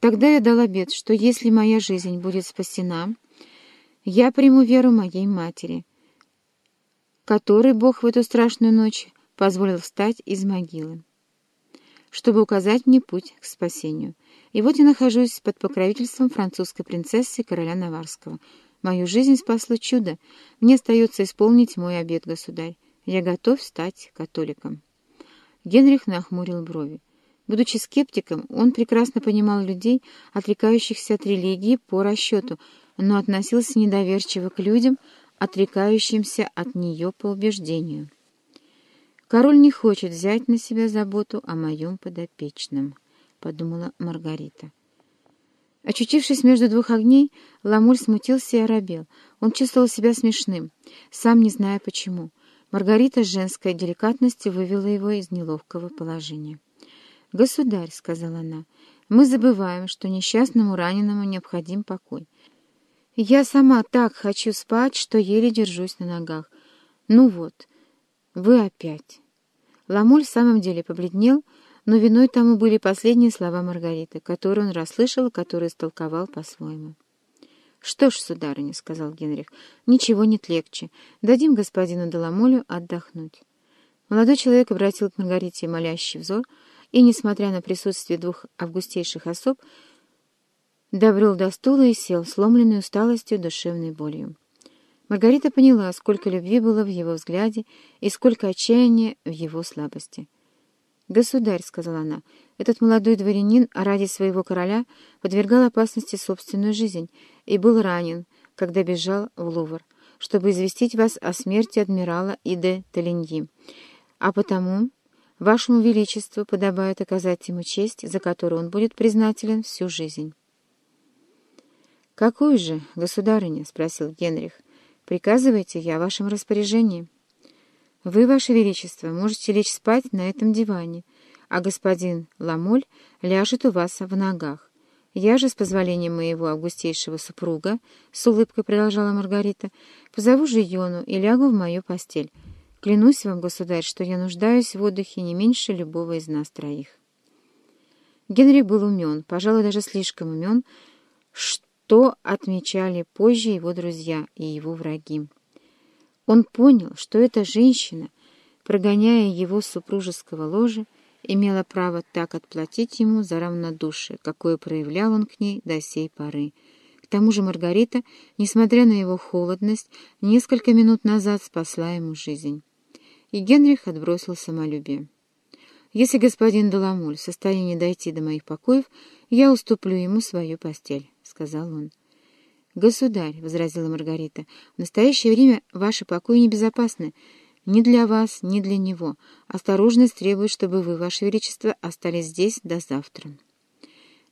Тогда я дал обет, что если моя жизнь будет спасена, я приму веру моей матери, которой Бог в эту страшную ночь позволил встать из могилы, чтобы указать мне путь к спасению. И вот я нахожусь под покровительством французской принцессы короля Наварского. Мою жизнь спасло чудо. Мне остается исполнить мой обет, государь. Я готов стать католиком. Генрих нахмурил брови. Будучи скептиком, он прекрасно понимал людей, отрекающихся от религии по расчету, но относился недоверчиво к людям, отрекающимся от нее по убеждению. «Король не хочет взять на себя заботу о моем подопечном», — подумала Маргарита. Очутившись между двух огней, Ламуль смутился и оробел. Он чувствовал себя смешным, сам не зная почему. Маргарита с женской деликатностью вывела его из неловкого положения. «Государь», — сказала она, — «мы забываем, что несчастному раненому необходим покой. Я сама так хочу спать, что еле держусь на ногах. Ну вот, вы опять». Ламуль в самом деле побледнел, но виной тому были последние слова Маргариты, которые он расслышал и которые истолковал по-своему. «Что ж, сударыня», — сказал Генрих, — «ничего нет легче. Дадим господину Деламолю отдохнуть». Молодой человек обратил к Маргарите молящий взор — и, несмотря на присутствие двух августейших особ, добрел до стула и сел, сломленный усталостью, душевной болью. Маргарита поняла, сколько любви было в его взгляде и сколько отчаяния в его слабости. «Государь», — сказала она, — «этот молодой дворянин ради своего короля подвергал опасности собственную жизнь и был ранен, когда бежал в Лувр, чтобы известить вас о смерти адмирала Иде Талиньи. А потому Вашему Величеству подобает оказать ему честь, за которую он будет признателен всю жизнь. «Какую же, государыня?» — спросил Генрих. «Приказывайте я о вашем распоряжении. Вы, ваше Величество, можете лечь спать на этом диване, а господин Ламоль ляжет у вас в ногах. Я же, с позволения моего августейшего супруга, — с улыбкой продолжала Маргарита, — позову Жиону и лягу в мою постель». Клянусь вам, государь, что я нуждаюсь в отдыхе не меньше любого из нас троих. Генри был умен, пожалуй, даже слишком умен, что отмечали позже его друзья и его враги. Он понял, что эта женщина, прогоняя его супружеского ложа, имела право так отплатить ему за равнодушие, какое проявлял он к ней до сей поры. К тому же Маргарита, несмотря на его холодность, несколько минут назад спасла ему жизнь и Генрих отбросил самолюбие. «Если господин Деламоль в состоянии дойти до моих покоев, я уступлю ему свою постель», — сказал он. «Государь», — возразила Маргарита, — «в настоящее время ваши покои небезопасны. Ни для вас, ни для него. Осторожность требует, чтобы вы, ваше величество, остались здесь до завтра».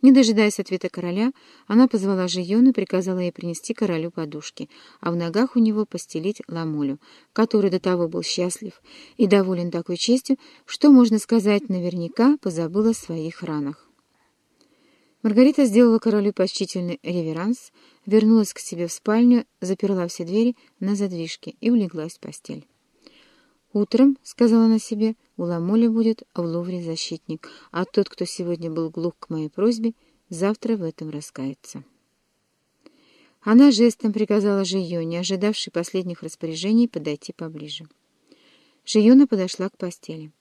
Не дожидаясь ответа короля, она позвала Жиону и приказала ей принести королю подушки, а в ногах у него постелить ламолю, который до того был счастлив и доволен такой честью, что, можно сказать, наверняка позабыл о своих ранах. Маргарита сделала королю почтительный реверанс, вернулась к себе в спальню, заперла все двери на задвижке и улеглась в постель. «Утром, — сказала она себе, — у Ламоли будет в Лувре защитник, а тот, кто сегодня был глух к моей просьбе, завтра в этом раскается». Она жестом приказала Жионе, ожидавшей последних распоряжений, подойти поближе. Жиона подошла к постели.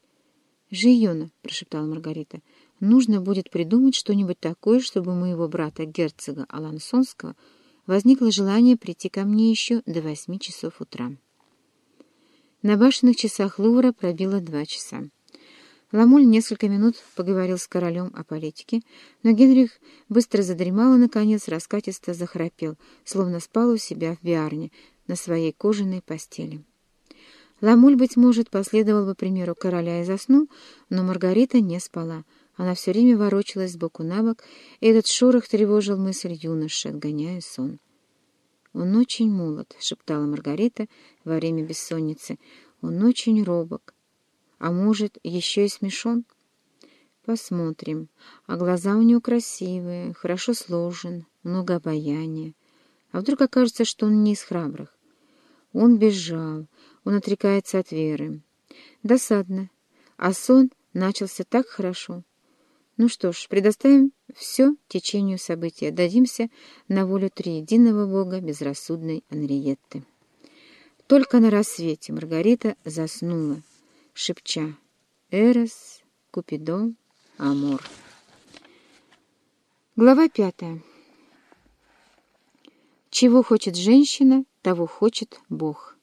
«Жиона», — прошептала Маргарита, — «нужно будет придумать что-нибудь такое, чтобы у моего брата, герцога Алансонского, возникло желание прийти ко мне еще до восьми часов утра». На башенных часах Лувра пробило два часа. Ламоль несколько минут поговорил с королем о политике, но Генрих быстро задремал и, наконец, раскатисто захрапел, словно спал у себя в биарне на своей кожаной постели. Ламуль, быть может, последовал бы примеру короля и заснул, но Маргарита не спала. Она все время ворочалась сбоку на бок, и этот шорох тревожил мысль юноши, отгоняя сон. «Он очень молод», — шептала Маргарита во время бессонницы. «Он очень робок. А может, еще и смешон?» «Посмотрим. А глаза у него красивые, хорошо сложен, много обаяния. А вдруг окажется, что он не из храбрых? Он бежал, он отрекается от веры. Досадно. А сон начался так хорошо. Ну что ж, предоставим все течению событий, дадимся на волю триединого бога безрассудной Анриетты. Только на рассвете Маргарита заснула, шепча «Эрос, Купидон, Амор». Глава пятая. Чего хочет женщина, того хочет Бог.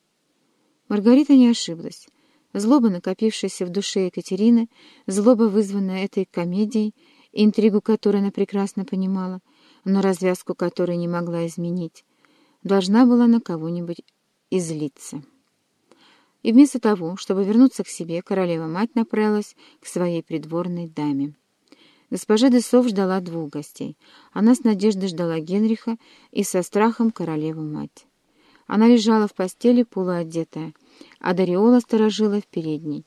Маргарита не ошиблась. Злоба, накопившаяся в душе Екатерины, злоба, вызванная этой комедией, интригу которой она прекрасно понимала, но развязку которой не могла изменить, должна была на кого-нибудь излиться. И вместо того, чтобы вернуться к себе, королева-мать направилась к своей придворной даме. Госпожа Десов ждала двух гостей. Она с надеждой ждала Генриха и со страхом королеву-мать. Она лежала в постели полуодетая, а Дариола сторожила в передней.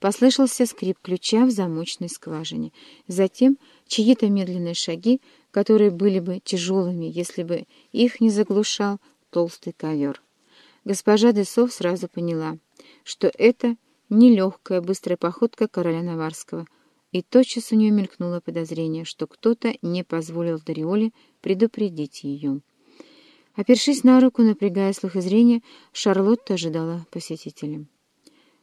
Послышался скрип ключа в замочной скважине. Затем чьи-то медленные шаги, которые были бы тяжелыми, если бы их не заглушал толстый ковер. Госпожа Десов сразу поняла, что это нелегкая быстрая походка короля Наварского — и тотчас у нее мелькнуло подозрение, что кто-то не позволил Дариоле предупредить ее. Опершись на руку, напрягая слух и зрение, Шарлотта ожидала посетителя.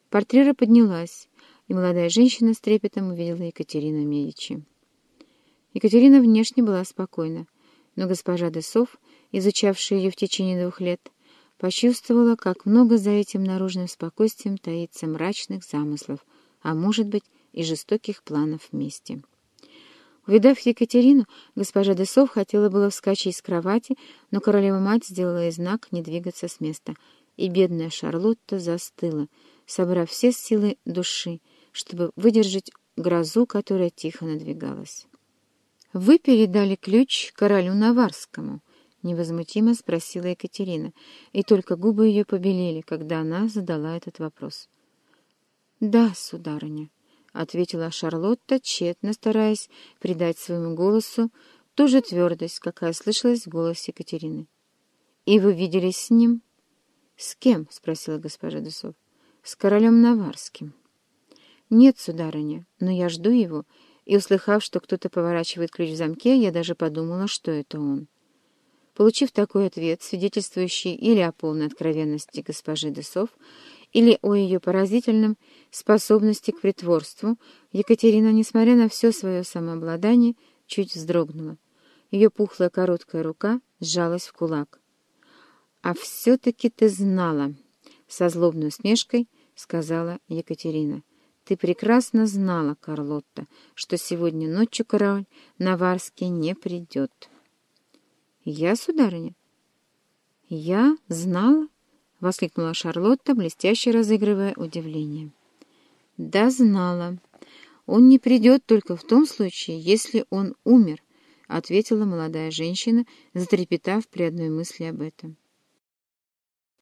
Портрера поднялась, и молодая женщина с трепетом увидела Екатерину Медичи. Екатерина внешне была спокойна, но госпожа Десов, изучавшая ее в течение двух лет, почувствовала, как много за этим наружным спокойствием таится мрачных замыслов, а может быть, и жестоких планов вместе. Увидав Екатерину, госпожа Десов хотела было вскочить с кровати, но королева-мать сделала ей знак не двигаться с места, и бедная Шарлотта застыла, собрав все силы души, чтобы выдержать грозу, которая тихо надвигалась. «Вы передали ключ королю Наварскому?» — невозмутимо спросила Екатерина, и только губы ее побелели, когда она задала этот вопрос. «Да, сударыня». — ответила Шарлотта, тщетно стараясь придать своему голосу ту же твердость, какая слышалась в голосе Екатерины. «И вы виделись с ним?» «С кем?» — спросила госпожа Десов. «С королем Наварским». «Нет, сударыня, но я жду его, и, услыхав, что кто-то поворачивает ключ в замке, я даже подумала, что это он». Получив такой ответ, свидетельствующий или о полной откровенности госпожи Десов, или о ее поразительном способности к притворству, Екатерина, несмотря на все свое самообладание, чуть вздрогнула. Ее пухлая короткая рука сжалась в кулак. «А все-таки ты знала!» — со злобной усмешкой сказала Екатерина. «Ты прекрасно знала, Карлотта, что сегодня ночью король Наварский не придет». «Я, сударыня?» «Я знала?» — воскликнула Шарлотта, блестяще разыгрывая удивление. «Да знала. Он не придет только в том случае, если он умер», — ответила молодая женщина, затрепетав при одной мысли об этом.